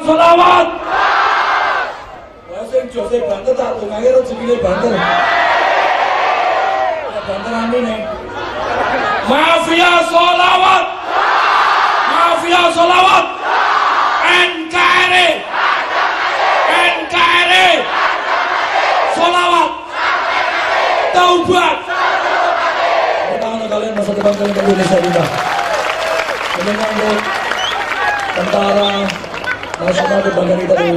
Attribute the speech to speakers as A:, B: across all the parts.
A: Selawat. Lah sing jose banter tak tungake rezekine banter. Ya banter amin nih. Mafia solawat. Mafia solawat. NKRI. NKRI. Solawat. Taubat. Pertama kalian masa depan kalian Indonesia. Menyambut tentara nasional kebanggaan kita di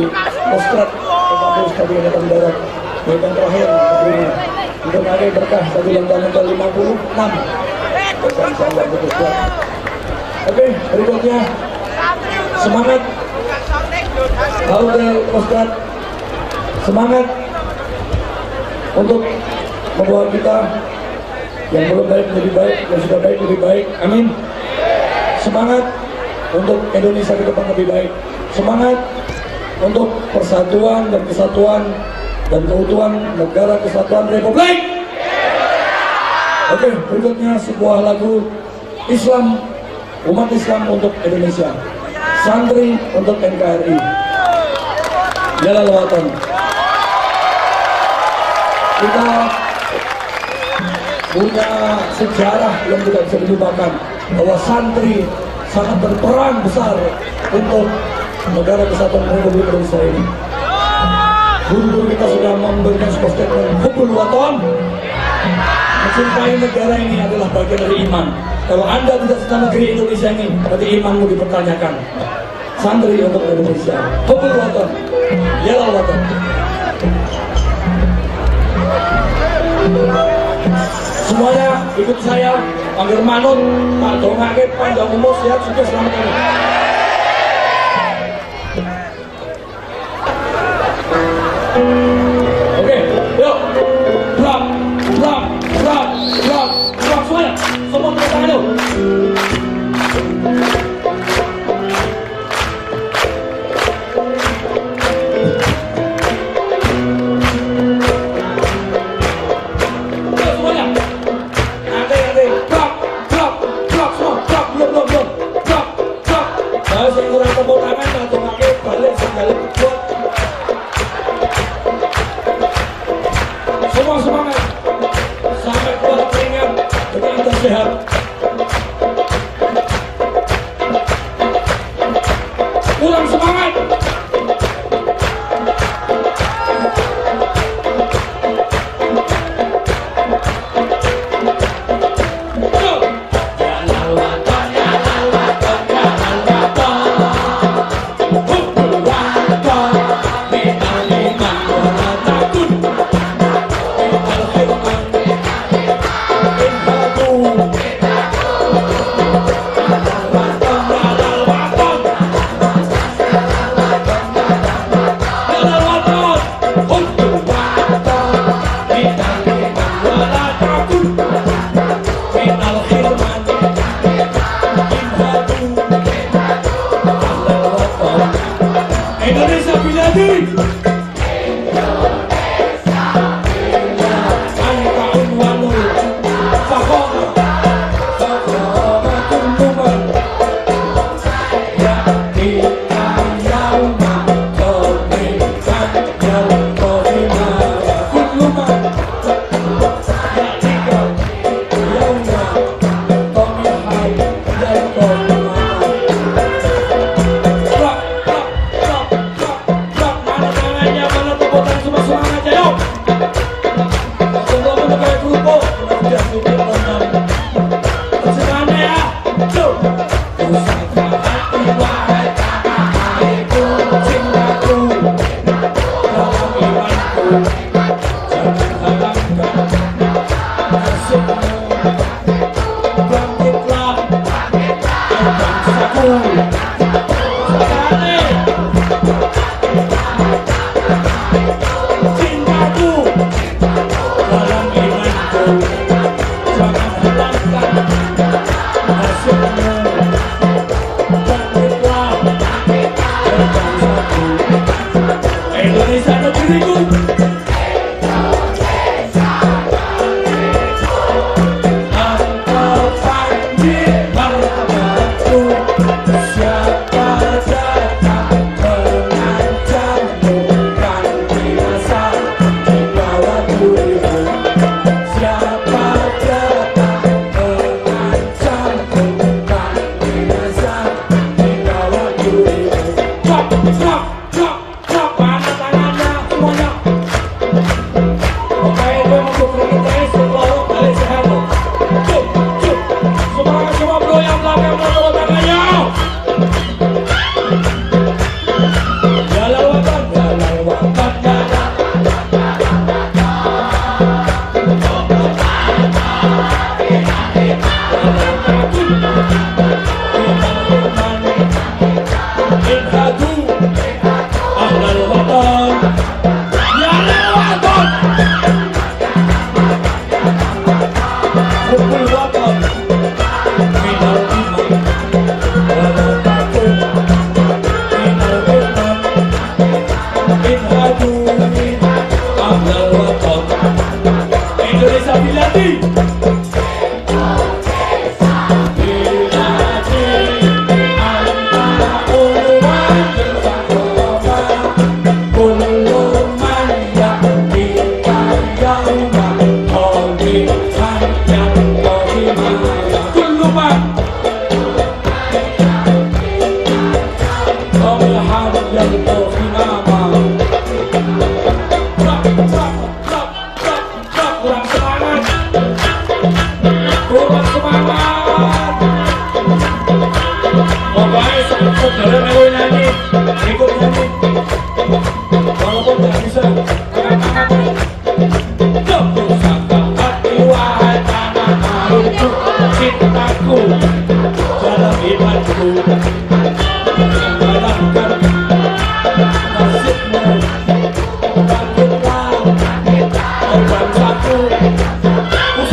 A: Kostrad Kabupaten Kabupaten Angkatan Darat. Yang terakhir untuk meraih berkah satu langkah ke 56 Besar insyaallah untuk Kostrad Oke berikutnya. Semangat. Lalu dari Kostrad semangat. Untuk membawa kita yang belum baik lebih baik, yang sudah baik lebih baik. Amin. Semangat untuk Indonesia ke depan lebih baik. Semangat untuk persatuan dan kesatuan dan keutuhan negara kesatuan Republik. Oke, berikutnya sebuah lagu Islam umat Islam untuk Indonesia. Santri untuk NKRI. Jalal Watan. Kita punya sejarah yang tidak bisa dilupakan bahwa santri sangat berperan besar untuk negara kesatuan Republik Indonesia ini. Guru-guru kita sudah memberikan sebuah statement hubul waton mencintai negara ini adalah bagian dari iman. Kalau anda tidak cinta negeri Indonesia ini, berarti imanmu dipertanyakan. Santri untuk Indonesia, hubul waton, yellow waton. Semuanya ikut saya panggil manut Pak Dongake panjang umur sehat sukses selamat hari. Semua semangat. Sampai keringat. Dengan kita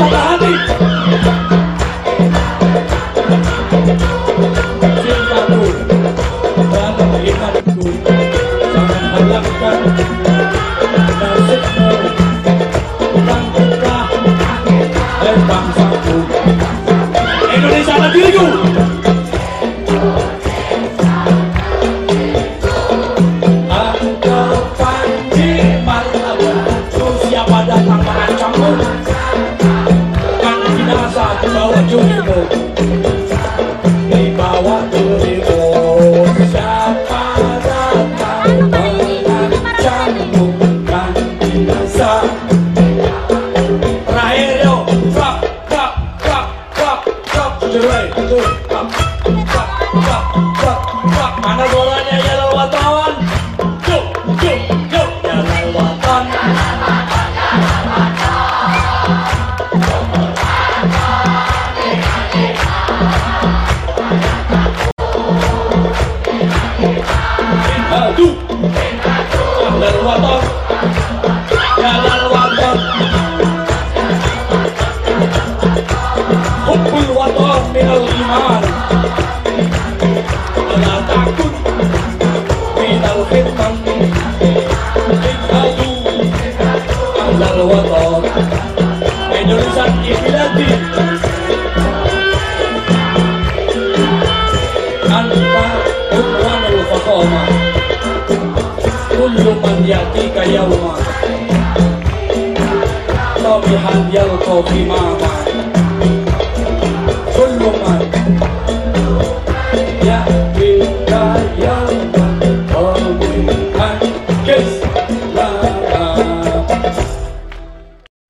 A: from. Duke! صابحا يلقى في
B: معبعد كل من